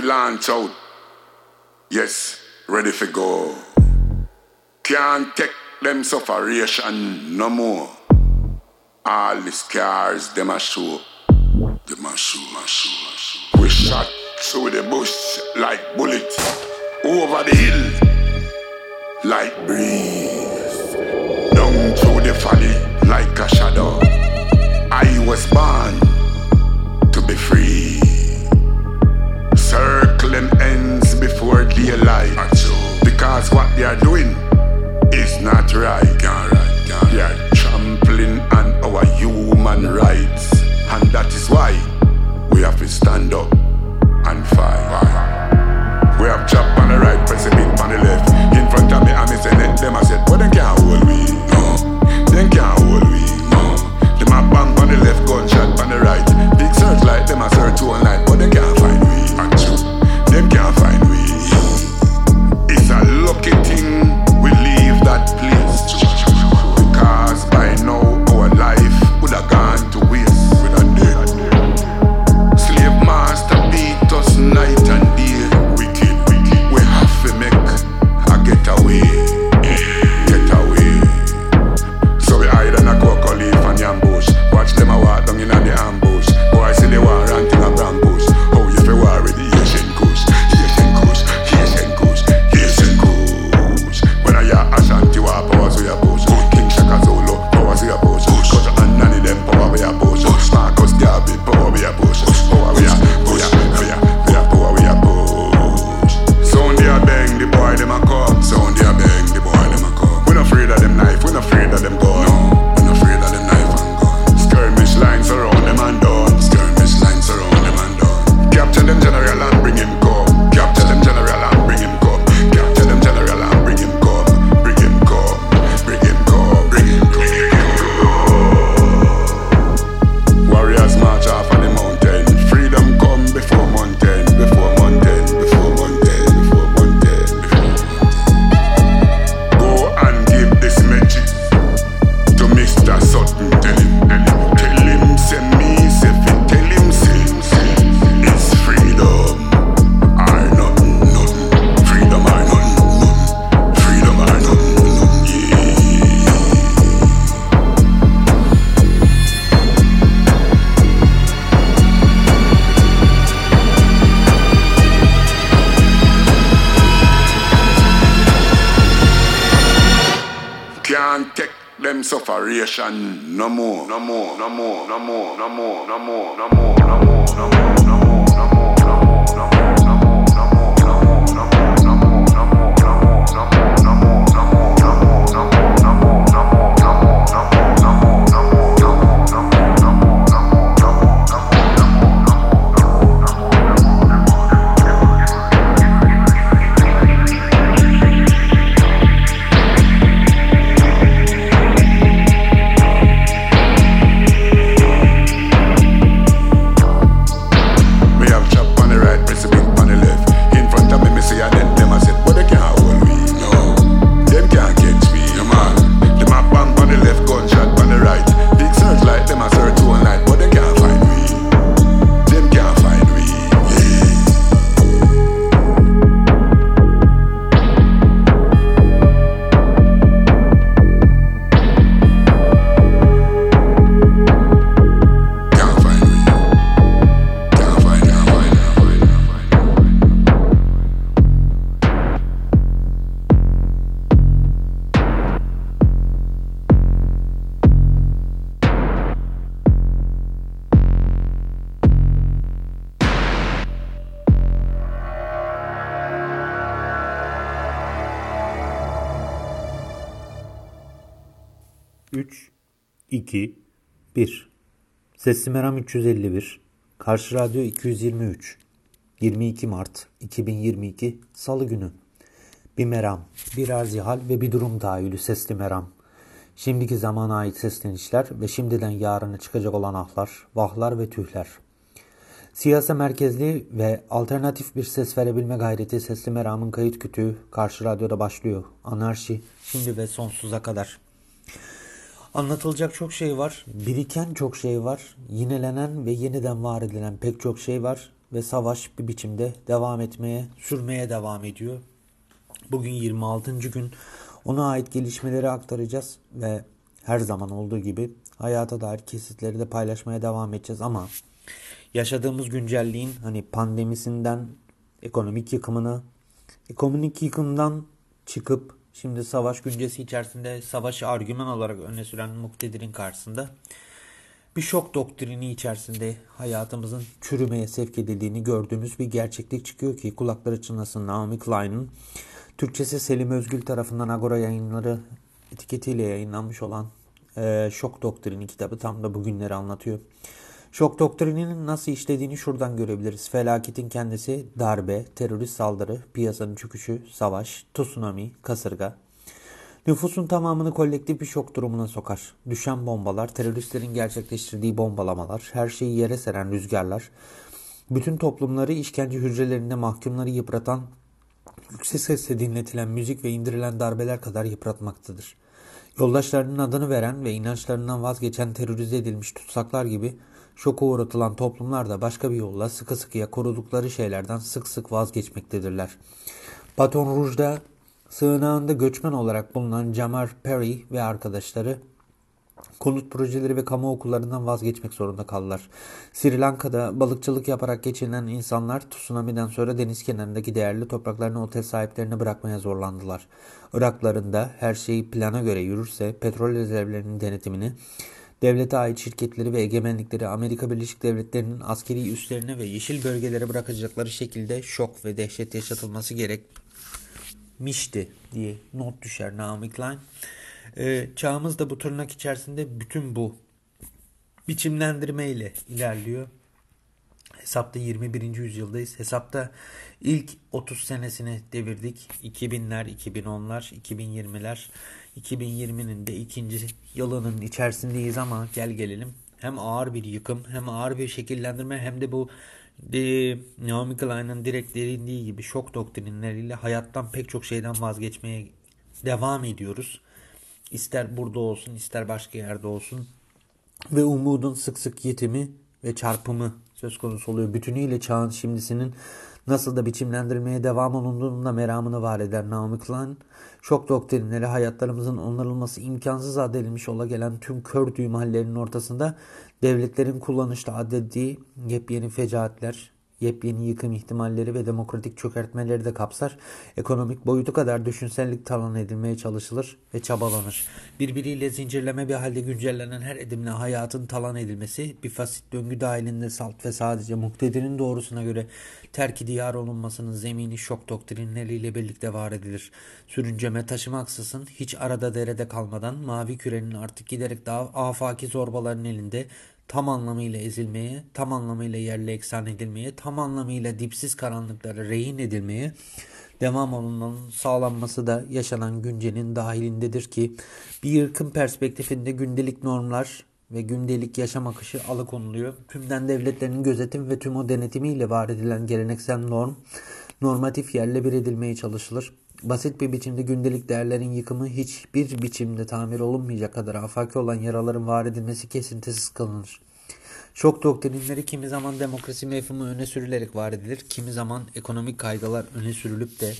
for launch out. Yes, ready for go. Can't take them sufferation no more. All the scars them a show. Them a show, a show, a show. We shot through the bush like bullets. Over the hill like breeze. Down through the valley like a shadow. I was born to them ends before daylight. Because what they are doing is not right. They are trampling on our human rights. And that is why we have to stand up and fight. We have chop on the right, president on the left. In front of me, I'm saying senate, them I said, but they can't hold me. Sesli Meram 351, Karşı Radyo 223, 22 Mart 2022 Salı günü. Bir meram, bir arzihal ve bir durum tahayyülü Sesli Meram. Şimdiki zamana ait seslenişler ve şimdiden yarına çıkacak olan ahlar, vahlar ve tühler. Siyasa merkezli ve alternatif bir ses verebilme gayreti Sesli Meram'ın kayıt kütüğü Karşı Radyo'da başlıyor. Anarşi, şimdi ve sonsuza kadar. Anlatılacak çok şey var. Biriken çok şey var. Yinelenen ve yeniden var edilen pek çok şey var. Ve savaş bir biçimde devam etmeye, sürmeye devam ediyor. Bugün 26. gün ona ait gelişmeleri aktaracağız ve her zaman olduğu gibi hayata dair kesitleri de paylaşmaya devam edeceğiz ama yaşadığımız güncelliğin hani pandemisinden ekonomik yıkımını, ekonomik yıkımdan çıkıp şimdi savaş güncesi içerisinde savaşı argüman olarak öne süren muktedirin karşısında bir şok doktrini içerisinde hayatımızın çürümeye sevk edildiğini gördüğümüz bir gerçeklik çıkıyor ki kulakları çınlasın Naomi Klein'in Türkçesi Selim Özgül tarafından Agora yayınları etiketiyle yayınlanmış olan e, Şok Doktrini kitabı tam da bugünleri anlatıyor. Şok doktrininin nasıl işlediğini şuradan görebiliriz. Felaketin kendisi darbe, terörist saldırı, piyasanın çöküşü, savaş, tsunami, kasırga. Nüfusun tamamını kolektif bir şok durumuna sokar. Düşen bombalar, teröristlerin gerçekleştirdiği bombalamalar, her şeyi yere seren rüzgarlar, bütün toplumları işkence hücrelerinde mahkumları yıpratan, yüksek sesle dinletilen müzik ve indirilen darbeler kadar yıpratmaktadır. Yoldaşlarının adını veren ve inançlarından vazgeçen terörize edilmiş tutsaklar gibi Şoka uğratılan toplumlar da başka bir yolla sıkı sıkıya korudukları şeylerden sık sık vazgeçmektedirler. Baton Rouge'da sığınağında göçmen olarak bulunan Jamar Perry ve arkadaşları konut projeleri ve kamu okullarından vazgeçmek zorunda kaldılar. Sri Lanka'da balıkçılık yaparak geçinen insanlar tsunami'den sonra deniz kenarındaki değerli topraklarını otel sahiplerine bırakmaya zorlandılar. Iraklarında her şey plana göre yürürse petrol rezervlerinin denetimini devlete ait şirketleri ve egemenlikleri Amerika Birleşik Devletleri'nin askeri üslerine ve yeşil bölgelere bırakacakları şekilde şok ve dehşet yaşatılması gerekmişti diye not düşer Naomi Klein. Ee, çağımız da bu tırnak içerisinde bütün bu biçimlendirme ile ilerliyor. Hesapta 21. yüzyıldayız. Hesapta ilk 30 senesini devirdik. 2000'ler, 2010'lar, 2020'ler. 2020'nin de ikinci yılının içerisindeyiz ama gel gelelim. Hem ağır bir yıkım hem ağır bir şekillendirme hem de bu de, Naomi Klein'ın direkt derindiği gibi şok doktrinleriyle hayattan pek çok şeyden vazgeçmeye devam ediyoruz. İster burada olsun ister başka yerde olsun. Ve umudun sık sık yetimi ve çarpımı söz konusu oluyor. Bütünüyle çağın şimdisinin nasıl da biçimlendirmeye devam olunduğunda meramını var eder Naomi Klein. Şok doktrinleri hayatlarımızın onarılması imkansız adedilmiş ola gelen tüm kör düğüm hallerinin ortasında devletlerin kullanışla adettiği yepyeni fecaatler, yepyeni yıkım ihtimalleri ve demokratik çökertmeleri de kapsar. Ekonomik boyutu kadar düşünsellik talan edilmeye çalışılır ve çabalanır. Birbiriyle zincirleme bir halde güncellenen her edimle hayatın talan edilmesi bir fasit döngü dahilinde salt ve sadece muktedirin doğrusuna göre terki diyar olunmasının zemini şok doktrinleriyle birlikte var edilir. Sürünceme taşımaksızın hiç arada derede kalmadan mavi kürenin artık giderek daha afaki zorbaların elinde tam anlamıyla ezilmeye, tam anlamıyla yerle eksan edilmeye, tam anlamıyla dipsiz karanlıklara rehin edilmeye devam olunmanın sağlanması da yaşanan güncenin dahilindedir ki bir yırkın perspektifinde gündelik normlar ve gündelik yaşam akışı alıkonuluyor. Tümden devletlerin gözetim ve tüm o denetimiyle var edilen geleneksel norm normatif yerle bir edilmeye çalışılır. Basit bir biçimde gündelik değerlerin yıkımı hiçbir biçimde tamir olunmayacak kadar afaki olan yaraların var edilmesi kesintisiz kılınır. Şok doktrinleri kimi zaman demokrasi mefhumu öne sürülerek var edilir, kimi zaman ekonomik kaygılar öne sürülüp de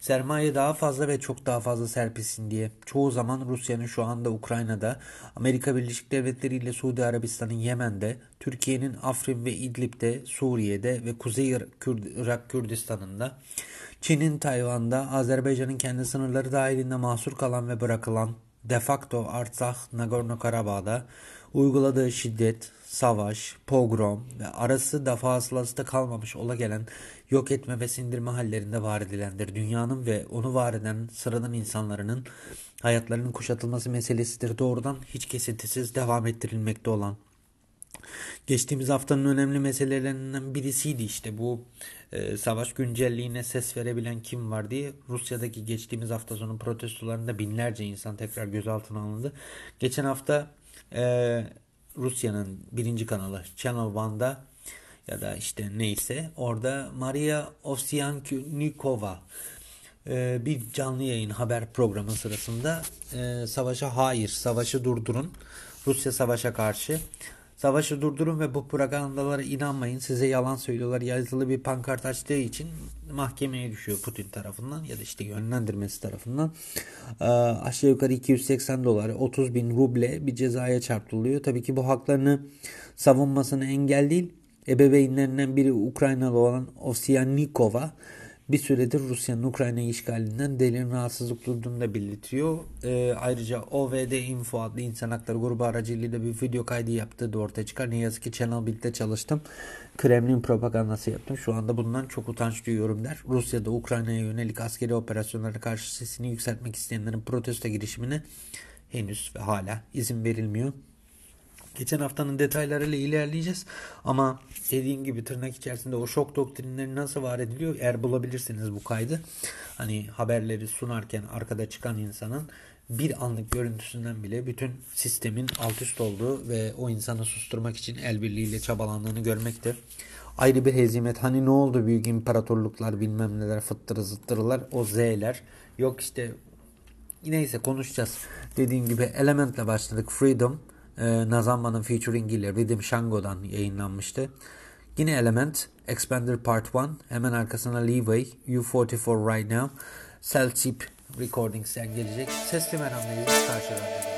sermaye daha fazla ve çok daha fazla serpilsin diye. Çoğu zaman Rusya'nın şu anda Ukrayna'da, Amerika Birleşik Devletleri ile Suudi Arabistan'ın Yemen'de, Türkiye'nin Afrin ve İdlib'de, Suriye'de ve Kuzey Irak Kürdistan'ında, Çin'in Tayvan'da, Azerbaycan'ın kendi sınırları dahilinde mahsur kalan ve bırakılan de facto Artsakh, Nagorno-Karabağ'da uyguladığı şiddet, savaş, pogrom ve arası defasılası da kalmamış ola gelen yok etme ve sindirme hallerinde var edilendir. Dünyanın ve onu var eden sıradan insanların hayatlarının kuşatılması meselesidir. Doğrudan hiç kesintisiz devam ettirilmekte olan. Geçtiğimiz haftanın önemli meselelerinden birisiydi işte bu e, savaş güncelliğine ses verebilen kim var diye Rusya'daki geçtiğimiz hafta sonu protestolarında binlerce insan tekrar gözaltına alındı. Geçen hafta e, Rusya'nın birinci kanalı Channel One'da ya da işte neyse orada Maria Ovsyannikova e, bir canlı yayın haber programı sırasında e, savaşa hayır, savaşı durdurun, Rusya savaşa karşı Savaşı durdurun ve bu propagandalara inanmayın. Size yalan söylüyorlar. Yazılı bir pankart açtığı için mahkemeye düşüyor Putin tarafından ya da işte yönlendirmesi tarafından. Ee, aşağı yukarı 280 dolar 30 bin ruble bir cezaya çarptırılıyor. Tabii ki bu haklarını savunmasını engel değil. Ebeveynlerinden biri Ukraynalı olan Ovsyannikova bir süredir Rusya'nın Ukrayna işgalinden derin rahatsızlık duyduğunu da belirtiyor. E, ayrıca OVD Info adlı insan hakları grubu aracılığıyla bir video kaydı yaptığı da ortaya çıkar. Ne yazık ki Channel Bild'de çalıştım. Kremlin propagandası yaptım. Şu anda bundan çok utanç duyuyorum der. Rusya'da Ukrayna'ya yönelik askeri operasyonlara karşı sesini yükseltmek isteyenlerin protesto girişimine henüz ve hala izin verilmiyor. Geçen haftanın detaylarıyla ilerleyeceğiz. Ama dediğim gibi tırnak içerisinde o şok doktrinleri nasıl var ediliyor? Eğer bulabilirsiniz bu kaydı. Hani haberleri sunarken arkada çıkan insanın bir anlık görüntüsünden bile bütün sistemin alt üst olduğu ve o insanı susturmak için el birliğiyle çabalandığını görmekte. Ayrı bir hezimet. Hani ne oldu büyük imparatorluklar bilmem neler fıttırı zıttırılar o Z'ler. Yok işte neyse konuşacağız. Dediğim gibi Element'le başladık. Freedom e, Nazamba'nın featuring ile Rhythm Shango'dan yayınlanmıştı. Yine Element, Expander Part 1, hemen arkasına Leeway, U44 Right Now, Cell Chip Recordings'ten gelecek. Sesli meramla karşılarında.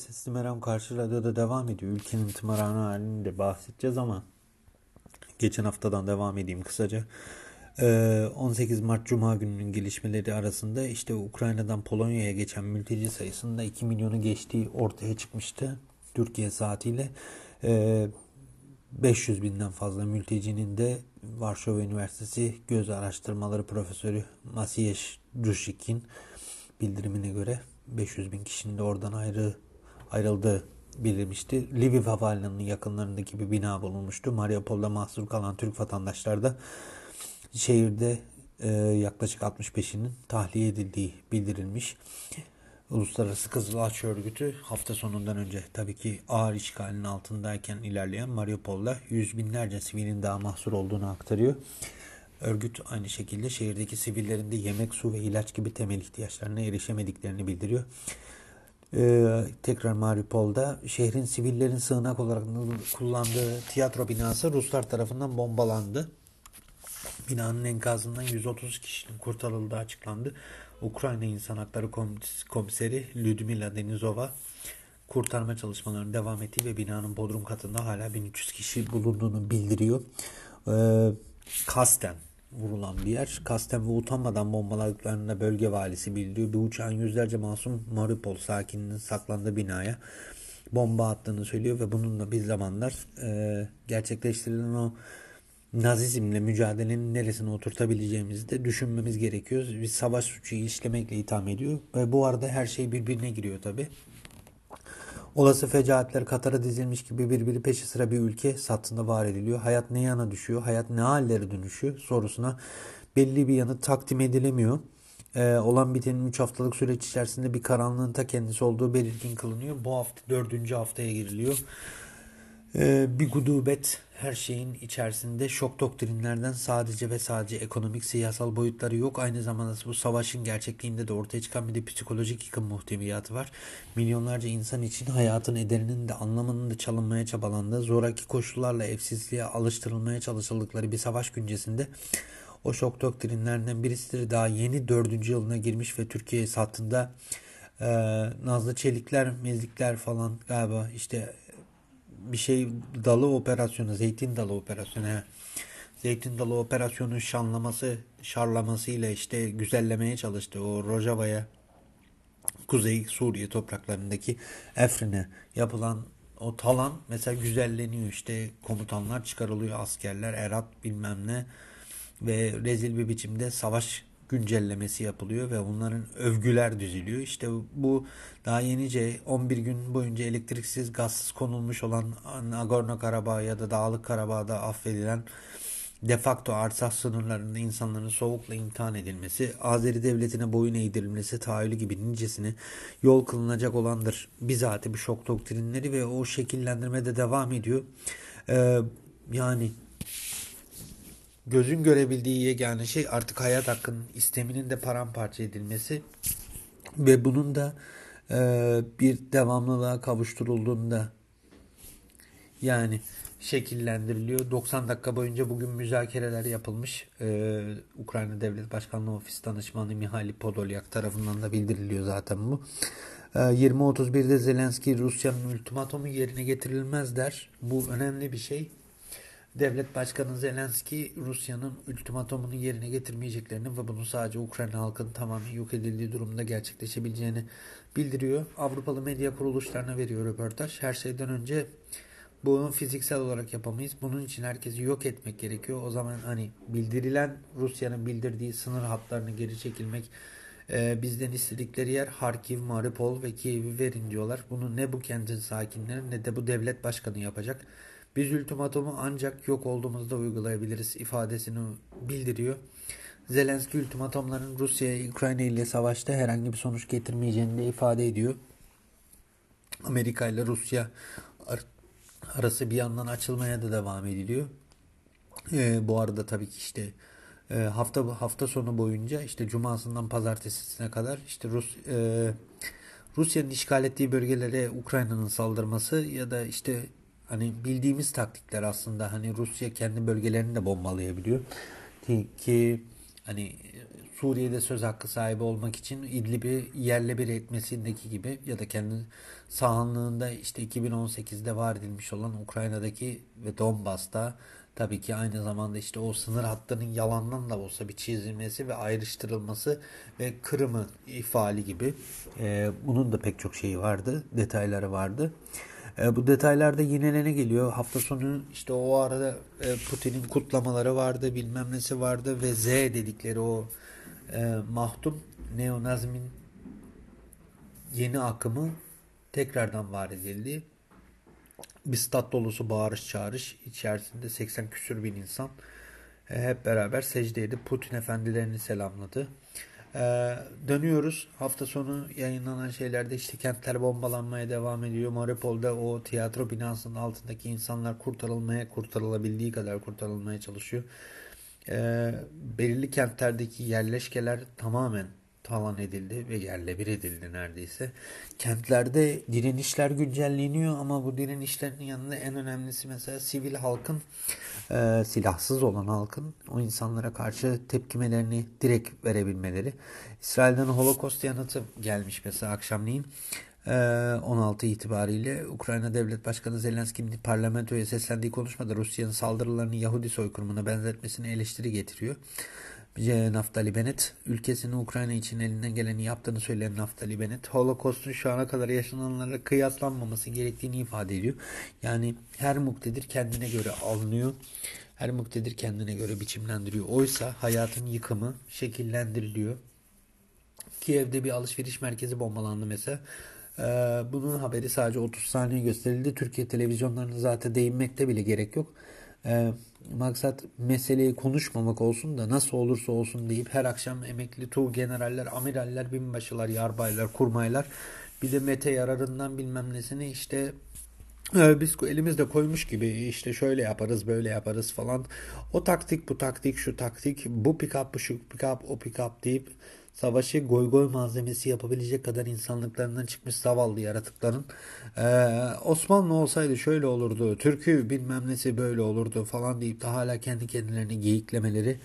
Sesli Meram Karşı Radyo'da devam ediyor. Ülkenin tımarhane halini de bahsedeceğiz ama geçen haftadan devam edeyim kısaca. 18 ee, Mart Cuma gününün gelişmeleri arasında işte Ukrayna'dan Polonya'ya geçen mülteci sayısında 2 milyonu geçtiği ortaya çıkmıştı. Türkiye saatiyle 500 ee, binden fazla mültecinin de Varşova Üniversitesi Göz Araştırmaları Profesörü Masiyeş Drushik'in bildirimine göre 500 bin kişinin de oradan ayrı ayrıldığı bildirmişti. Lviv Havalimanı'nın yakınlarındaki bir bina bulunmuştu. Mariupol'da mahsur kalan Türk vatandaşlar da şehirde e, yaklaşık 65'inin tahliye edildiği bildirilmiş. Uluslararası Kızıl Ağaç Örgütü hafta sonundan önce tabii ki ağır işgalin altındayken ilerleyen Mariupol'da yüz binlerce sivilin daha mahsur olduğunu aktarıyor. Örgüt aynı şekilde şehirdeki sivillerin de yemek, su ve ilaç gibi temel ihtiyaçlarına erişemediklerini bildiriyor. Ee, tekrar Mariupol'da şehrin sivillerin sığınak olarak kullandığı tiyatro binası Ruslar tarafından bombalandı. Binanın enkazından 130 kişinin kurtarıldığı açıklandı. Ukrayna İnsan Hakları Komiseri Lyudmila Denizova kurtarma çalışmalarının devam ettiği ve binanın bodrum katında hala 1300 kişi bulunduğunu bildiriyor. Ee, kasten vurulan bir yer. Kasten ve utanmadan bombaladıklarında bölge valisi bildiriyor. Bir uçağın yüzlerce masum Mariupol sakininin saklandığı binaya bomba attığını söylüyor ve bununla bir zamanlar e, gerçekleştirilen o Nazizmle mücadelenin neresine oturtabileceğimizi de düşünmemiz gerekiyor. Bir savaş suçu işlemekle itham ediyor ve bu arada her şey birbirine giriyor tabi. Olası fecaatler Katar'a dizilmiş gibi birbiri peşi sıra bir ülke satında var ediliyor. Hayat ne yana düşüyor, hayat ne hallere dönüşüyor sorusuna belli bir yanı takdim edilemiyor. Ee, olan bitenin 3 haftalık süreç içerisinde bir karanlığın ta kendisi olduğu belirgin kılınıyor. Bu hafta 4. haftaya giriliyor. Ee, bir gudubet her şeyin içerisinde şok doktrinlerden sadece ve sadece ekonomik siyasal boyutları yok. Aynı zamanda bu savaşın gerçekliğinde de ortaya çıkan bir de psikolojik yıkım muhteviyatı var. Milyonlarca insan için hayatın ederinin de anlamının da çalınmaya çabalandığı, zoraki koşullarla evsizliğe alıştırılmaya çalışıldıkları bir savaş güncesinde o şok doktrinlerinden birisidir. Daha yeni dördüncü yılına girmiş ve Türkiye sattığında e, Nazlı Çelikler, Mezlikler falan galiba işte bir şey dalı operasyonu, zeytin dalı operasyonu. Zeytin dalı operasyonu şanlaması, şarlamasıyla işte güzellemeye çalıştı. O Rojava'ya Kuzey Suriye topraklarındaki Efrin'e yapılan o talan mesela güzelleniyor işte komutanlar çıkarılıyor askerler Erat bilmem ne ve rezil bir biçimde savaş güncellemesi yapılıyor ve onların övgüler düzülüyor. İşte bu daha yenice 11 gün boyunca elektriksiz, gazsız konulmuş olan Nagorno-Karabağ ya da Dağlık Karabağ'da affedilen de facto Artsakh sınırlarında insanların soğukla imtihan edilmesi, Azeri devletine boyun eğdirilmesi tahayyülü gibi nicesini yol kılınacak olandır. Bizatihi bir şok doktrinleri ve o şekillendirme de devam ediyor. Ee, yani gözün görebildiği yegane şey artık hayat hakkının isteminin de paramparça edilmesi ve bunun da e, bir devamlılığa kavuşturulduğunda yani şekillendiriliyor. 90 dakika boyunca bugün müzakereler yapılmış. Ee, Ukrayna Devlet Başkanlığı Ofisi Danışmanı Mihail Podolyak tarafından da bildiriliyor zaten bu. Ee, 20.31'de Zelenski Rusya'nın ultimatomu yerine getirilmez der. Bu önemli bir şey. Devlet Başkanı Zelenski Rusya'nın ultimatomunu yerine getirmeyeceklerini ve bunun sadece Ukrayna halkının tamamen yok edildiği durumda gerçekleşebileceğini bildiriyor. Avrupalı medya kuruluşlarına veriyor röportaj. Her şeyden önce bunu fiziksel olarak yapamayız. Bunun için herkesi yok etmek gerekiyor. O zaman hani bildirilen Rusya'nın bildirdiği sınır hatlarını geri çekilmek e, bizden istedikleri yer Harkiv, Mariupol ve Kiev'i verin diyorlar. Bunu ne bu kentin sakinleri ne de bu devlet başkanı yapacak. Biz ultimatomu ancak yok olduğumuzda uygulayabiliriz ifadesini bildiriyor. Zelenski ultimatomların Rusya Ukrayna ile savaşta herhangi bir sonuç getirmeyeceğini de ifade ediyor. Amerika ile Rusya arası bir yandan açılmaya da devam ediliyor. Ee, bu arada tabii ki işte e, hafta hafta sonu boyunca işte cumasından pazartesisine kadar işte Rus e, Rusya'nın işgal ettiği bölgelere Ukrayna'nın saldırması ya da işte hani bildiğimiz taktikler aslında hani Rusya kendi bölgelerini de bombalayabiliyor ki, ki hani Suriye'de söz hakkı sahibi olmak için İdlib'i yerle bir etmesindeki gibi ya da kendi sahanlığında işte 2018'de var edilmiş olan Ukrayna'daki ve Donbas'ta tabii ki aynı zamanda işte o sınır hattının yalandan da olsa bir çizilmesi ve ayrıştırılması ve Kırım'ın ifali gibi e, bunun da pek çok şeyi vardı, detayları vardı. E, bu detaylarda yine ne geliyor? Hafta sonu işte o arada e, Putin'in kutlamaları vardı, bilmem nesi vardı ve Z dedikleri o e, mahdum neonazmin yeni akımı tekrardan var edildi. Bir stat dolusu bağırış çağırış içerisinde 80 küsür bin insan e, hep beraber secde edip Putin efendilerini selamladı. Ee, dönüyoruz. Hafta sonu yayınlanan şeylerde işte kentler bombalanmaya devam ediyor. Mariupol'da o tiyatro binasının altındaki insanlar kurtarılmaya, kurtarılabildiği kadar kurtarılmaya çalışıyor. Ee, belirli kentlerdeki yerleşkeler tamamen talan edildi ve yerle bir edildi neredeyse. Kentlerde direnişler güncelleniyor ama bu direnişlerin yanında en önemlisi mesela sivil halkın e, silahsız olan halkın o insanlara karşı tepkimelerini direkt verebilmeleri. İsrail'den Holocaust yanıtı gelmiş mesela akşamleyin. 16 e, itibariyle Ukrayna Devlet Başkanı Zelenski'nin parlamentoya seslendiği konuşmada Rusya'nın saldırılarını Yahudi soykırımına benzetmesini eleştiri getiriyor. Naftali Bennett, ülkesinin Ukrayna için elinden geleni yaptığını söyleyen Naftali Bennett, Holocaust'un şu ana kadar yaşananlara kıyaslanmaması gerektiğini ifade ediyor. Yani her muktedir kendine göre alınıyor. Her muktedir kendine göre biçimlendiriyor. Oysa hayatın yıkımı şekillendiriliyor. Kiev'de bir alışveriş merkezi bombalandı mesela. Ee, bunun haberi sadece 30 saniye gösterildi. Türkiye televizyonlarına zaten değinmekte bile gerek yok e, maksat meseleyi konuşmamak olsun da nasıl olursa olsun deyip her akşam emekli tuğ generaller, amiraller, binbaşılar, yarbaylar, kurmaylar bir de Mete yararından bilmem nesini işte e, biz elimizde koymuş gibi işte şöyle yaparız böyle yaparız falan. O taktik bu taktik şu taktik bu pick up bu şu pick up o pick up deyip savaşı goy goy malzemesi yapabilecek kadar insanlıklarından çıkmış zavallı yaratıkların ee, Osmanlı olsaydı şöyle olurdu, Türk'ü bilmem nesi böyle olurdu falan deyip de hala kendi kendilerini geyiklemeleri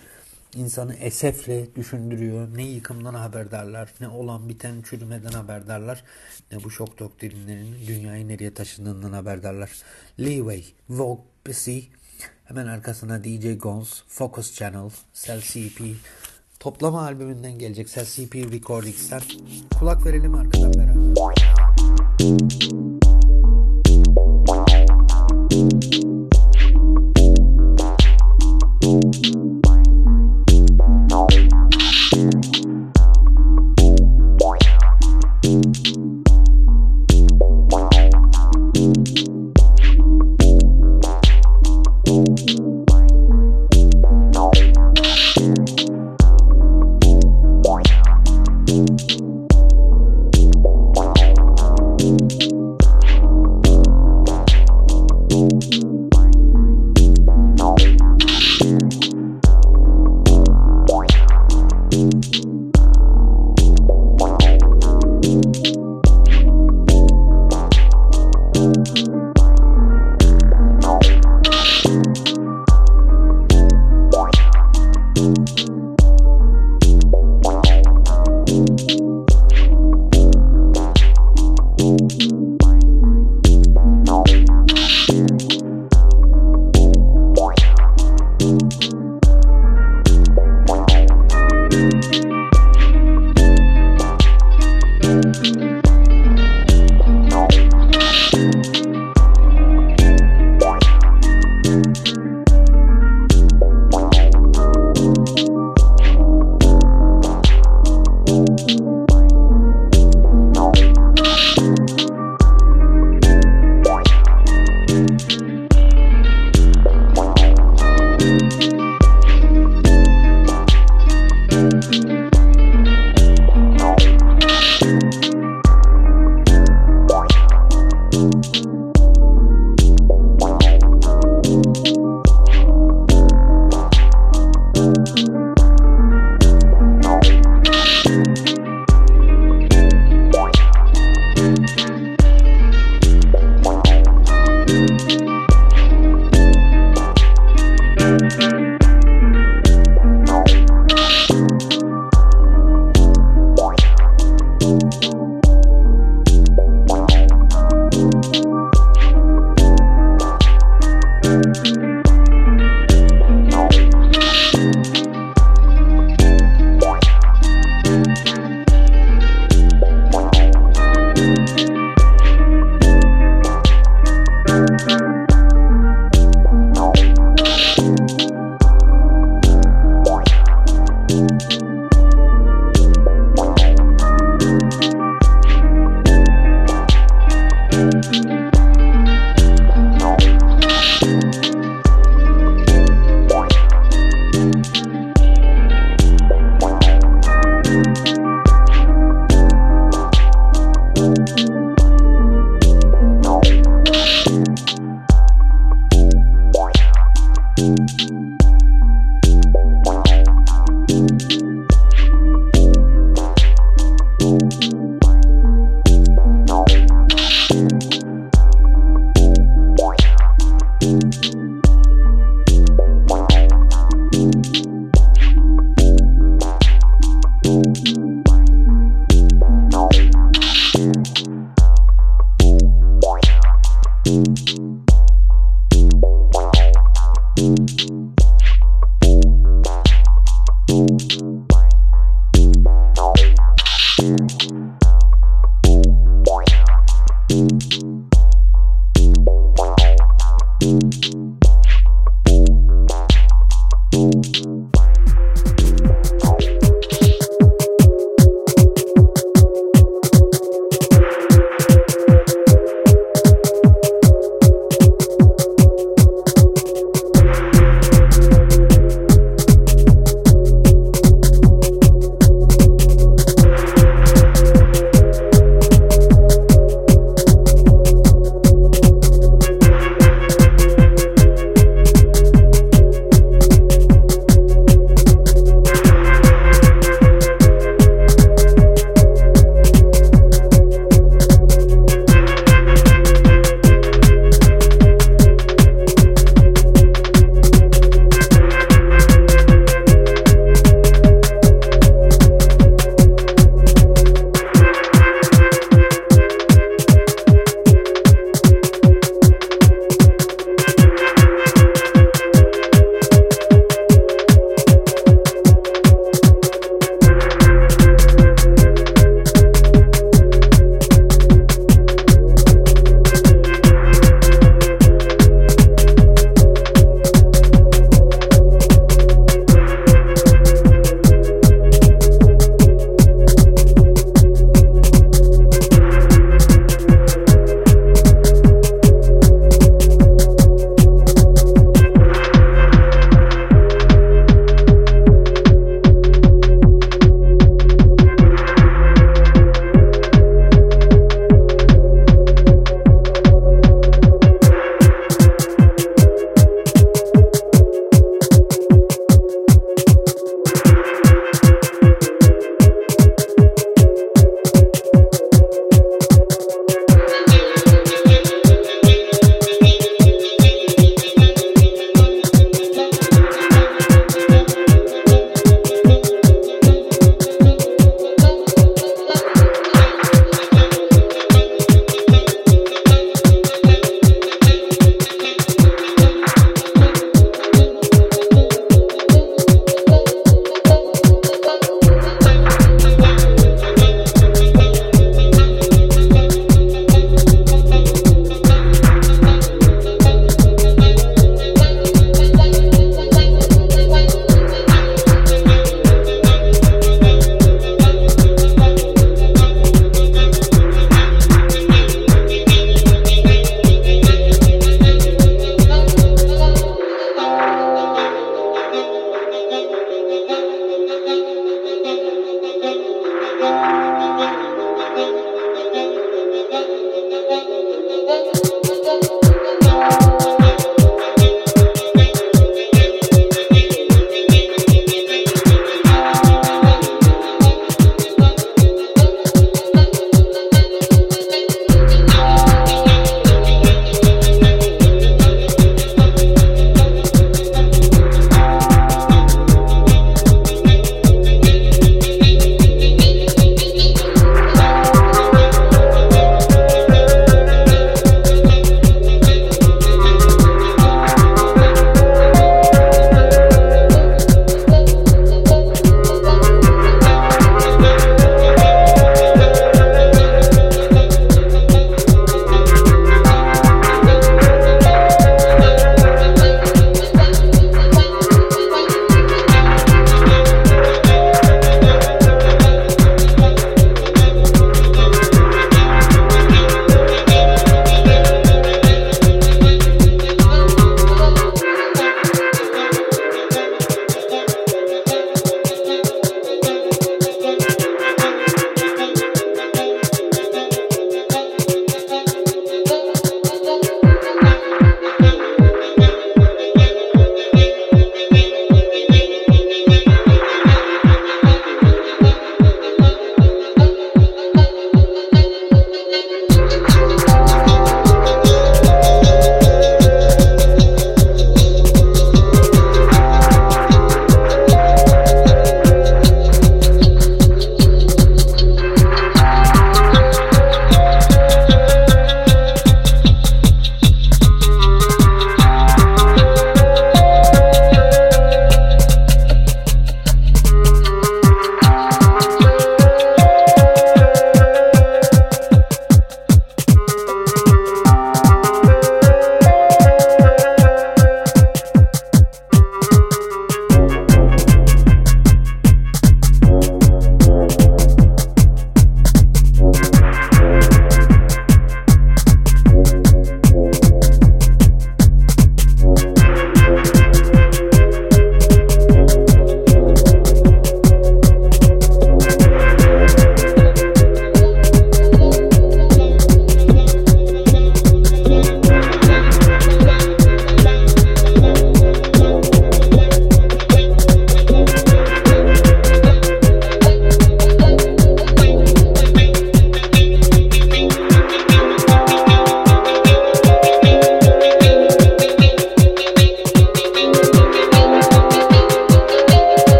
insanı esefle düşündürüyor. Ne yıkımdan haberdarlar, ne olan biten çürümeden haberdarlar, ne bu şok doktrinlerinin dünyayı nereye taşındığından haberdarlar. Leeway, Vogue, Busy, hemen arkasına DJ Gons, Focus Channel, Cell CP, toplama albümünden gelecek Cell CP Recordings'ten kulak verelim arkadan beraber.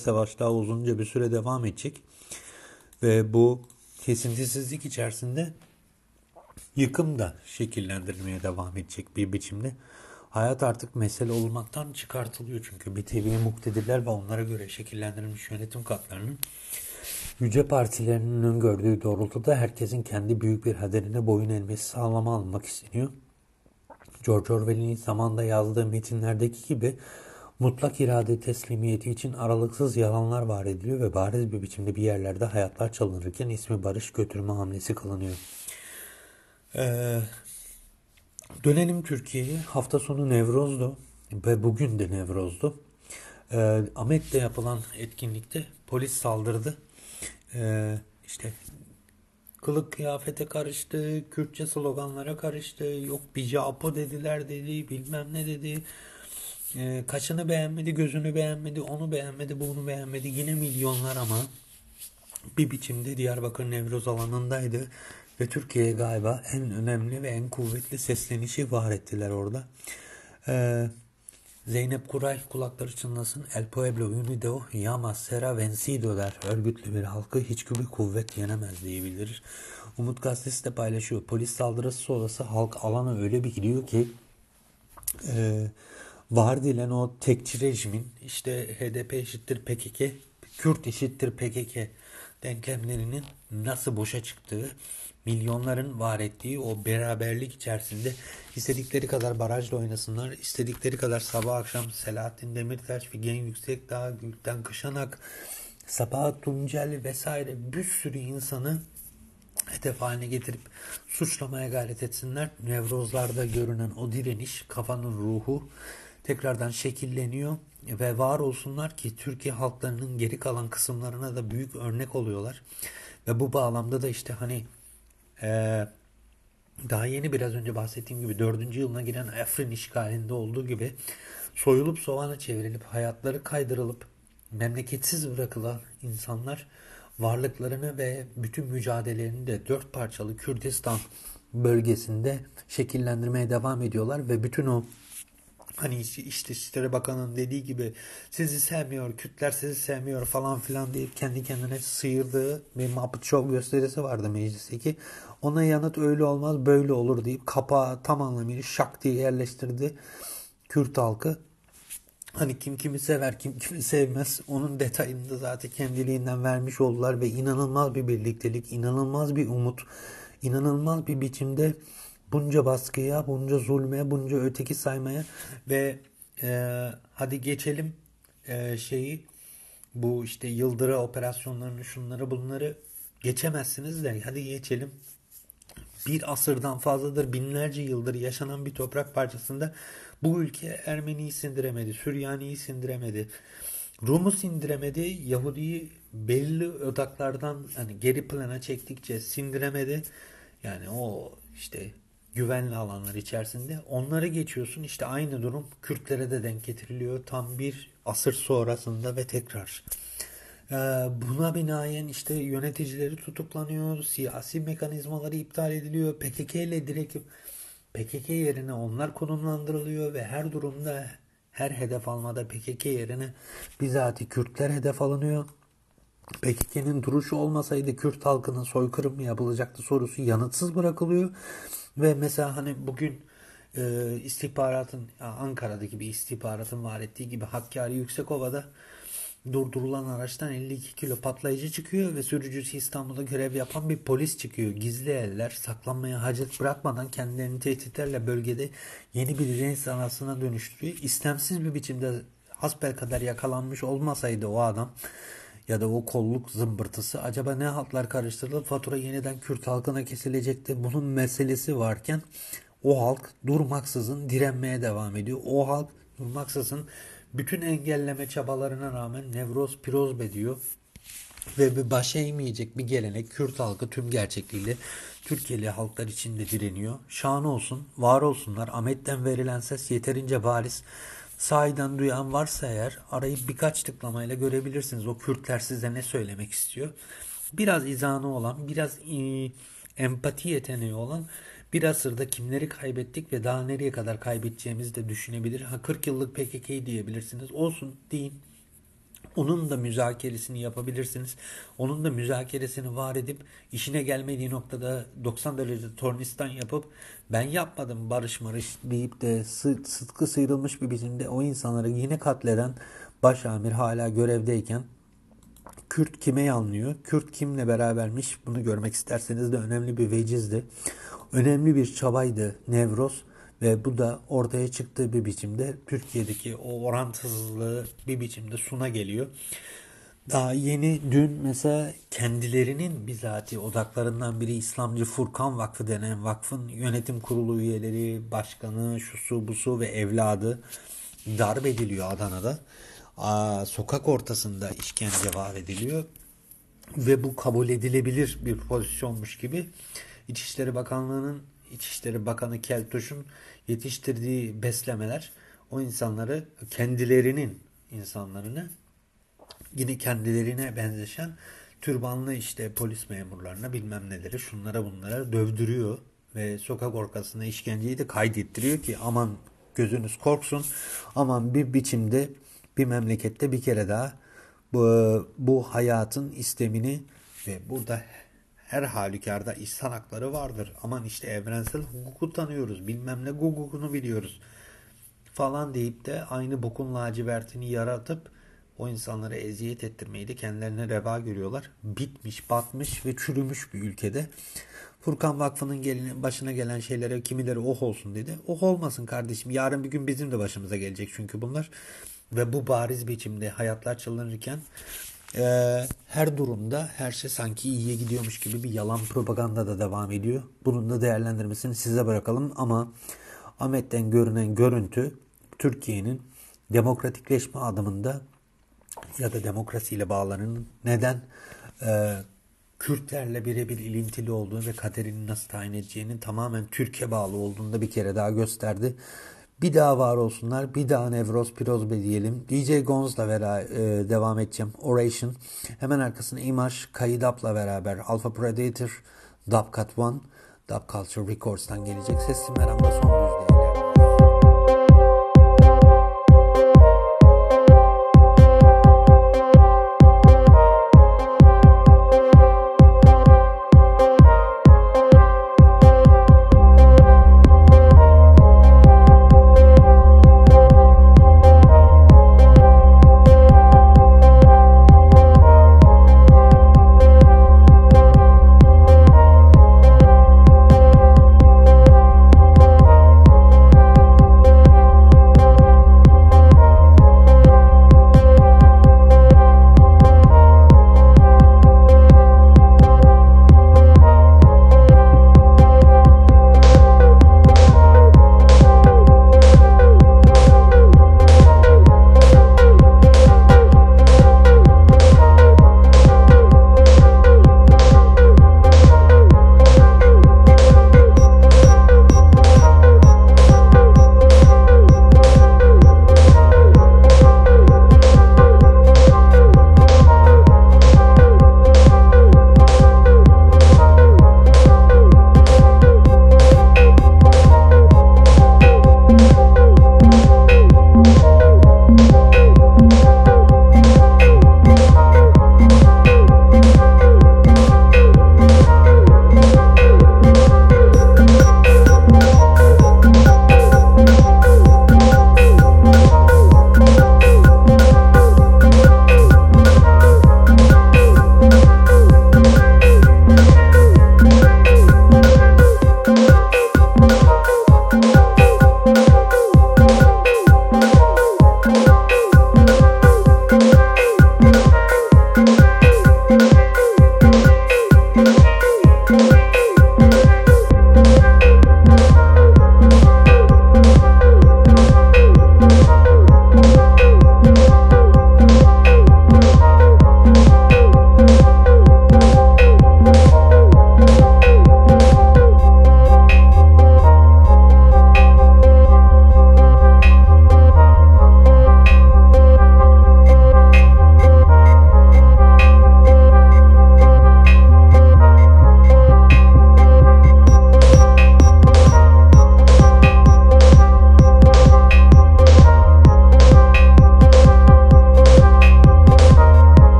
Savaş daha uzunca bir süre devam edecek. Ve bu kesintisizlik içerisinde yıkım da şekillendirmeye devam edecek bir biçimde. Hayat artık mesele olmaktan çıkartılıyor çünkü bir teviye muktedirler ve onlara göre şekillendirilmiş yönetim katlarının yüce partilerinin gördüğü doğrultuda herkesin kendi büyük bir haderine boyun eğmesi sağlama almak isteniyor. George Orwell'in zamanda yazdığı metinlerdeki gibi mutlak irade teslimiyeti için aralıksız yalanlar var ediliyor ve bariz bir biçimde bir yerlerde hayatlar çalınırken ismi barış götürme hamlesi kılınıyor. Ee, dönelim Türkiye'ye. Hafta sonu Nevroz'du ve bugün de Nevroz'du. Ee, Ahmet'te yapılan etkinlikte polis saldırdı. Ee, işte kılık kıyafete karıştı, Kürtçe sloganlara karıştı, yok bijapo dediler dedi, bilmem ne dedi. Ee, kaçını beğenmedi, gözünü beğenmedi, onu beğenmedi, bunu beğenmedi. Yine milyonlar ama bir biçimde Diyarbakır Nevroz alanındaydı. Ve Türkiye'ye galiba en önemli ve en kuvvetli seslenişi var ettiler orada. Ee, Zeynep Kuray kulakları çınlasın. El Pueblo Unido llama sera vencido der. Örgütlü bir halkı hiçbir kuvvet yenemez diyebilir. Umut Gazetesi de paylaşıyor. Polis saldırısı sonrası halk alana öyle bir gidiyor ki e, var dilen o tekçi rejimin işte HDP eşittir PKK, Kürt eşittir PKK denklemlerinin nasıl boşa çıktığı, milyonların var ettiği o beraberlik içerisinde istedikleri kadar barajla oynasınlar, istedikleri kadar sabah akşam Selahattin Demirtaş, Figen Yüksekdağ, Gülten Kışanak, Sabahat Tuncel vesaire bir sürü insanı hedef haline getirip suçlamaya gayret etsinler. Nevrozlarda görünen o direniş, kafanın ruhu tekrardan şekilleniyor ve var olsunlar ki Türkiye halklarının geri kalan kısımlarına da büyük örnek oluyorlar. Ve bu bağlamda da işte hani ee, daha yeni biraz önce bahsettiğim gibi dördüncü yılına giren Afrin işgalinde olduğu gibi soyulup soğana çevrilip hayatları kaydırılıp memleketsiz bırakılan insanlar varlıklarını ve bütün mücadelelerini de dört parçalı Kürdistan bölgesinde şekillendirmeye devam ediyorlar ve bütün o hani işte İçişleri Bakanı'nın dediği gibi sizi sevmiyor, Kürtler sizi sevmiyor falan filan deyip kendi kendine sıyırdığı bir Muppet Show gösterisi vardı meclisteki. Ona yanıt öyle olmaz böyle olur deyip kapağı tam anlamıyla şak diye yerleştirdi Kürt halkı. Hani kim kimi sever, kim kimi sevmez. Onun detayını da zaten kendiliğinden vermiş oldular ve inanılmaz bir birliktelik, inanılmaz bir umut, inanılmaz bir biçimde bunca baskıya, bunca zulme, bunca öteki saymaya ve e, hadi geçelim e, şeyi bu işte yıldıra operasyonlarını şunları bunları geçemezsiniz de hadi geçelim bir asırdan fazladır binlerce yıldır yaşanan bir toprak parçasında bu ülke Ermeni'yi sindiremedi, Süryani'yi sindiremedi, Rum'u sindiremedi, Yahudi'yi belli odaklardan hani geri plana çektikçe sindiremedi. Yani o işte güvenli alanlar içerisinde onları geçiyorsun işte aynı durum Kürtlere de denk getiriliyor tam bir asır sonrasında ve tekrar. Ee, buna binaen işte yöneticileri tutuklanıyor, siyasi mekanizmaları iptal ediliyor, PKK ile direkt PKK yerine onlar konumlandırılıyor ve her durumda her hedef almada PKK yerine bizatihi Kürtler hedef alınıyor. PKK'nin duruşu olmasaydı Kürt halkının soykırım mı yapılacaktı sorusu yanıtsız bırakılıyor. Ve mesela hani bugün e, istihbaratın Ankara'daki bir istihbaratın var ettiği gibi Hakkari Yüksekova'da durdurulan araçtan 52 kilo patlayıcı çıkıyor ve sürücüsü İstanbul'da görev yapan bir polis çıkıyor. Gizli eller saklanmaya hacet bırakmadan kendilerini tehditlerle bölgede yeni bir rens anasına dönüştürüyor. İstemsiz bir biçimde hasbel kadar yakalanmış olmasaydı o adam ya da o kolluk zımbırtısı acaba ne halklar karıştırılıp fatura yeniden Kürt halkına kesilecekti. Bunun meselesi varken o halk durmaksızın direnmeye devam ediyor. O halk durmaksızın bütün engelleme çabalarına rağmen nevroz piroz diyor ve bir başa eğmeyecek bir gelenek Kürt halkı tüm gerçekliğiyle Türkiye'li halklar içinde direniyor. Şan olsun, var olsunlar. Ahmet'ten verilen ses yeterince bariz. Sahiden duyan varsa eğer arayıp birkaç tıklamayla görebilirsiniz. O Kürtler size ne söylemek istiyor. Biraz izanı olan, biraz e, empati yeteneği olan bir asırda kimleri kaybettik ve daha nereye kadar kaybedeceğimizi de düşünebilir. Ha 40 yıllık PKK diyebilirsiniz. Olsun deyin. Onun da müzakeresini yapabilirsiniz. Onun da müzakeresini var edip işine gelmediği noktada 90 derece tornistan yapıp ben yapmadım barış marış deyip de sı sıtkı sıyrılmış bir biçimde o insanları yine katleden başamir hala görevdeyken Kürt kime yanlıyor? Kürt kimle berabermiş? Bunu görmek isterseniz de önemli bir vecizdi. Önemli bir çabaydı Nevroz ve bu da ortaya çıktığı bir biçimde Türkiye'deki o orantısızlığı bir biçimde suna geliyor. Daha yeni dün mesela kendilerinin bizatihi odaklarından biri İslamcı Furkan Vakfı denen vakfın yönetim kurulu üyeleri, başkanı, şusu busu ve evladı darp ediliyor Adana'da. Aa, sokak ortasında işkence var ediliyor ve bu kabul edilebilir bir pozisyonmuş gibi İçişleri Bakanlığı'nın İçişleri Bakanı Keltoş'un yetiştirdiği beslemeler o insanları kendilerinin insanlarını yine kendilerine benzeşen türbanlı işte polis memurlarına bilmem neleri şunlara bunlara dövdürüyor ve sokak ortasında işkenceyi de kaydettiriyor ki aman gözünüz korksun aman bir biçimde bir memlekette bir kere daha bu, bu hayatın istemini ve burada her halükarda insan hakları vardır. Aman işte evrensel hukuku tanıyoruz. Bilmem ne hukukunu biliyoruz. Falan deyip de aynı bokun lacivertini yaratıp o insanlara eziyet ettirmeyi de kendilerine reva görüyorlar. Bitmiş, batmış ve çürümüş bir ülkede. Furkan Vakfı'nın başına gelen şeylere kimileri oh olsun dedi. Oh olmasın kardeşim. Yarın bir gün bizim de başımıza gelecek çünkü bunlar. Ve bu bariz biçimde hayatlar çalınırken e, her durumda her şey sanki iyiye gidiyormuş gibi bir yalan propaganda da devam ediyor. Bunun da değerlendirmesini size bırakalım ama Ahmet'ten görünen görüntü Türkiye'nin demokratikleşme adımında ya da demokrasiyle bağlarının neden e, Kürtlerle birebir ilintili olduğunu ve kaderini nasıl tayin edeceğinin tamamen Türkiye bağlı olduğunu da bir kere daha gösterdi. Bir daha var olsunlar. Bir daha Nevroz Pirozbe diyelim. DJ Gonz'la vera, e, devam edeceğim. Oration. Hemen arkasına Image Kayıdap'la beraber Alpha Predator Dub Cut One Dub Culture Records'tan gelecek. Sesim Meram'da son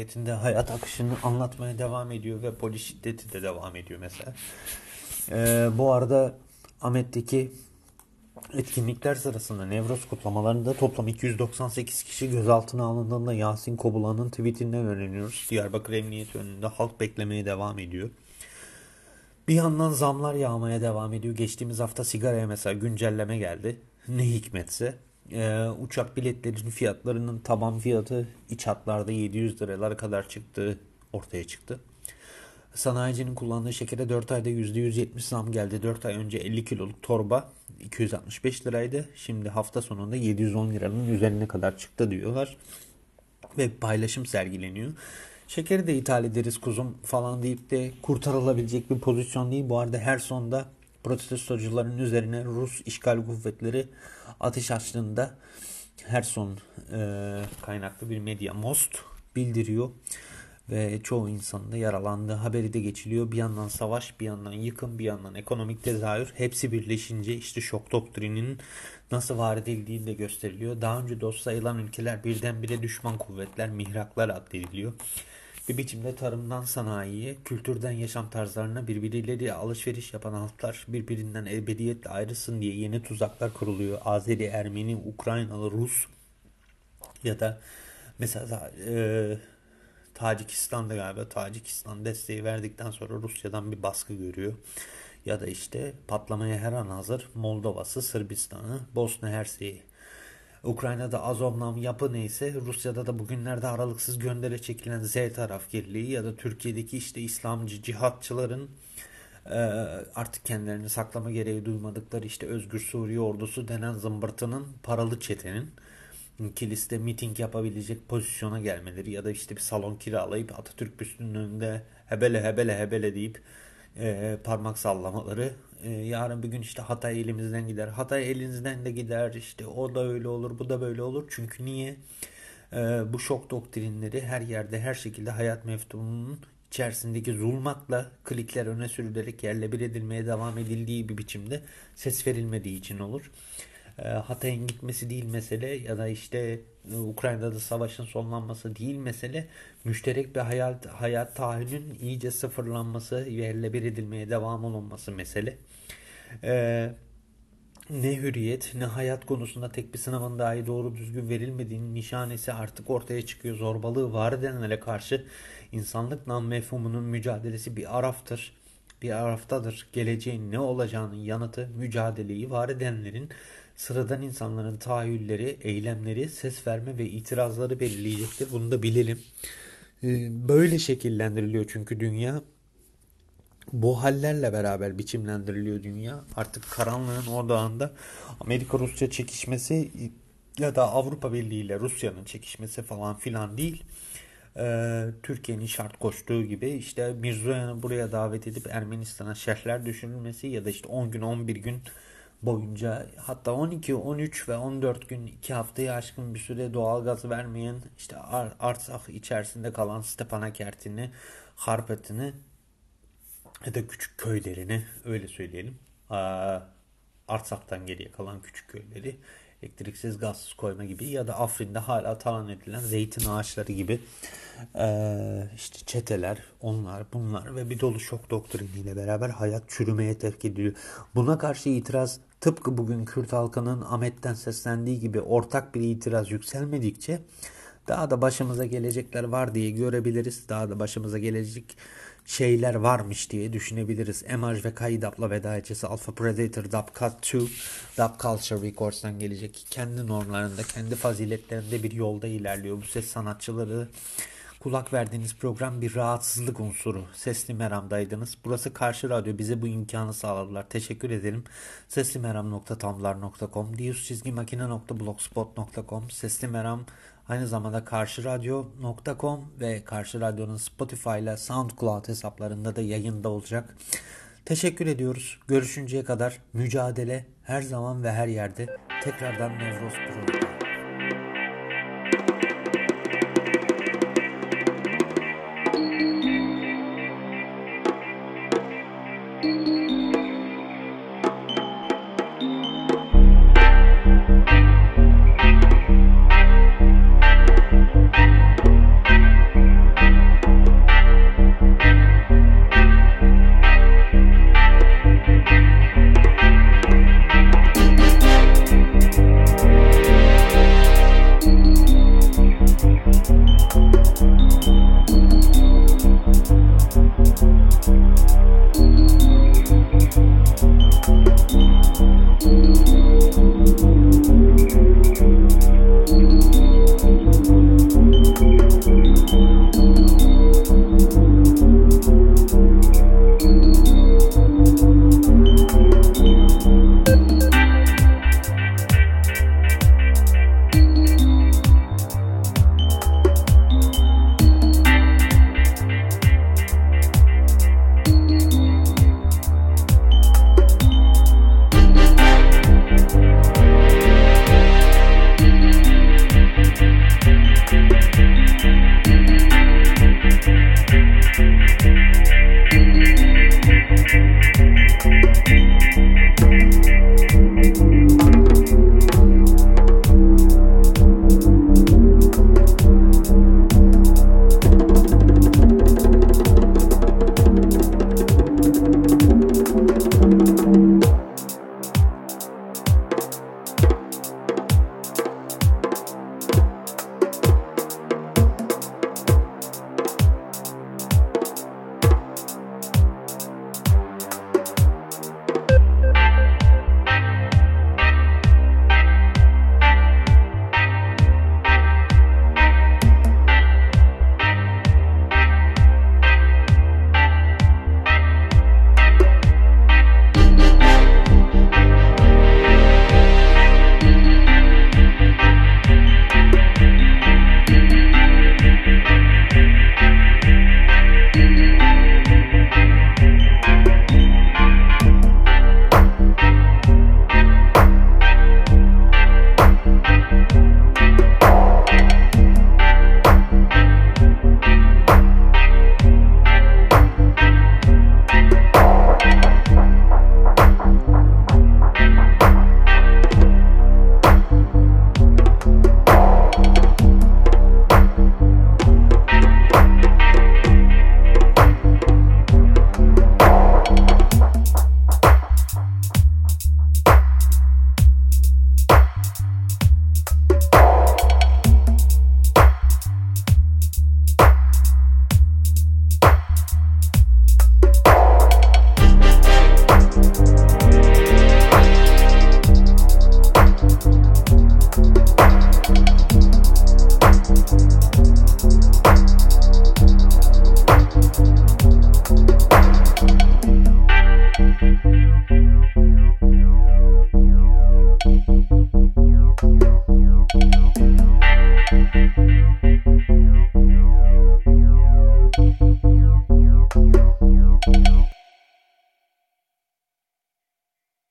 Nihayetinde hayat akışını anlatmaya devam ediyor ve polis şiddeti de devam ediyor mesela. Ee, bu arada Ahmet'teki etkinlikler sırasında Nevroz kutlamalarında toplam 298 kişi gözaltına alındığında Yasin Kobulan'ın tweetinden öğreniyoruz. Diyarbakır Emniyet önünde halk beklemeye devam ediyor. Bir yandan zamlar yağmaya devam ediyor. Geçtiğimiz hafta sigaraya mesela güncelleme geldi. Ne hikmetse e, uçak biletlerinin fiyatlarının taban fiyatı iç hatlarda 700 liralara kadar çıktığı ortaya çıktı. Sanayicinin kullandığı şekere 4 ayda %170 zam geldi. 4 ay önce 50 kiloluk torba 265 liraydı. Şimdi hafta sonunda 710 liranın üzerine kadar çıktı diyorlar. Ve paylaşım sergileniyor. Şekeri de ithal ederiz kuzum falan deyip de kurtarılabilecek bir pozisyon değil. Bu arada her sonda protestocuların üzerine Rus işgal kuvvetleri ateş açtığında Herson e, kaynaklı bir medya Most bildiriyor ve çoğu insanın da yaralandığı haberi de geçiliyor. Bir yandan savaş, bir yandan yıkım, bir yandan ekonomik tezahür hepsi birleşince işte şok doktrininin nasıl var edildiği de gösteriliyor. Daha önce dost sayılan ülkeler birdenbire düşman kuvvetler, mihraklar addediliyor. Bir biçimde tarımdan sanayiye, kültürden yaşam tarzlarına birbirleriyle alışveriş yapan halklar birbirinden ebediyetle ayrısın diye yeni tuzaklar kuruluyor. Azeri, Ermeni, Ukraynalı, Rus ya da mesela e, Tacikistan'da galiba Tacikistan desteği verdikten sonra Rusya'dan bir baskı görüyor. Ya da işte patlamaya her an hazır Moldova'sı, Sırbistan'ı, Bosna Hersek'i Ukrayna'da Azovnam yapı neyse Rusya'da da bugünlerde aralıksız göndere çekilen Z taraf geriliği ya da Türkiye'deki işte İslamcı cihatçıların e, artık kendilerini saklama gereği duymadıkları işte Özgür Suriye ordusu denen zımbırtının paralı çetenin kiliste miting yapabilecek pozisyona gelmeleri ya da işte bir salon kiralayıp Atatürk büstünün önünde hebele hebele hebele deyip e, parmak sallamaları e, yarın bir gün işte Hatay elimizden gider. Hatay elinizden de gider. işte o da öyle olur, bu da böyle olur. Çünkü niye? E, bu şok doktrinleri her yerde, her şekilde hayat meftununun içerisindeki zulmatla klikler öne sürülerek yerle bir edilmeye devam edildiği bir biçimde ses verilmediği için olur. E, Hatay'ın gitmesi değil mesele ya da işte e, Ukrayna'da savaşın sonlanması değil mesele. Müşterek bir hayat, hayat tahayyülün iyice sıfırlanması, yerle bir edilmeye devam olunması mesele. Ee, ne hürriyet ne hayat konusunda tek bir sınavın dahi doğru düzgün verilmediğinin nişanesi artık ortaya çıkıyor. Zorbalığı var edenlere karşı insanlık nam mücadelesi bir araftır. Bir araftadır. Geleceğin ne olacağının yanıtı mücadeleyi var edenlerin sıradan insanların tahayyülleri, eylemleri, ses verme ve itirazları belirleyecektir. Bunu da bilelim. Ee, böyle şekillendiriliyor çünkü dünya bu hallerle beraber biçimlendiriliyor dünya. Artık karanlığın odağında Amerika-Rusya çekişmesi ya da Avrupa Birliği ile Rusya'nın çekişmesi falan filan değil. Ee, Türkiye'nin şart koştuğu gibi işte Mirzoyan'ı buraya davet edip Ermenistan'a şerhler düşünülmesi ya da işte 10 gün 11 gün boyunca hatta 12, 13 ve 14 gün 2 haftayı aşkın bir süre doğal gaz vermeyen işte Ar Artsakh içerisinde kalan Stepanakert'ini, Harpet'ini ya da küçük köylerini öyle söyleyelim. Artsak'tan geriye kalan küçük köyleri elektriksiz gazsız koyma gibi ya da Afrin'de hala talan edilen zeytin ağaçları gibi işte çeteler onlar bunlar ve bir dolu şok doktriniyle beraber hayat çürümeye terk ediliyor. Buna karşı itiraz tıpkı bugün Kürt halkının Ahmet'ten seslendiği gibi ortak bir itiraz yükselmedikçe daha da başımıza gelecekler var diye görebiliriz. Daha da başımıza gelecek şeyler varmış diye düşünebiliriz. Emaj ve Kaidap'la veda edeceğiz. Alpha Predator Dub Cut 2 Dub Culture Records'tan gelecek. Kendi normlarında, kendi faziletlerinde bir yolda ilerliyor. Bu ses sanatçıları kulak verdiğiniz program bir rahatsızlık unsuru. Sesli Meram'daydınız. Burası Karşı Radyo. Bize bu imkanı sağladılar. Teşekkür ederim. Seslimeram.tumblr.com Diyus çizgi makine.blogspot.com Sesli Meram Aynı zamanda karşıradyo.com ve Karşı Radyo'nun Spotify ile SoundCloud hesaplarında da yayında olacak. Teşekkür ediyoruz. Görüşünceye kadar mücadele her zaman ve her yerde tekrardan Nevroz programı.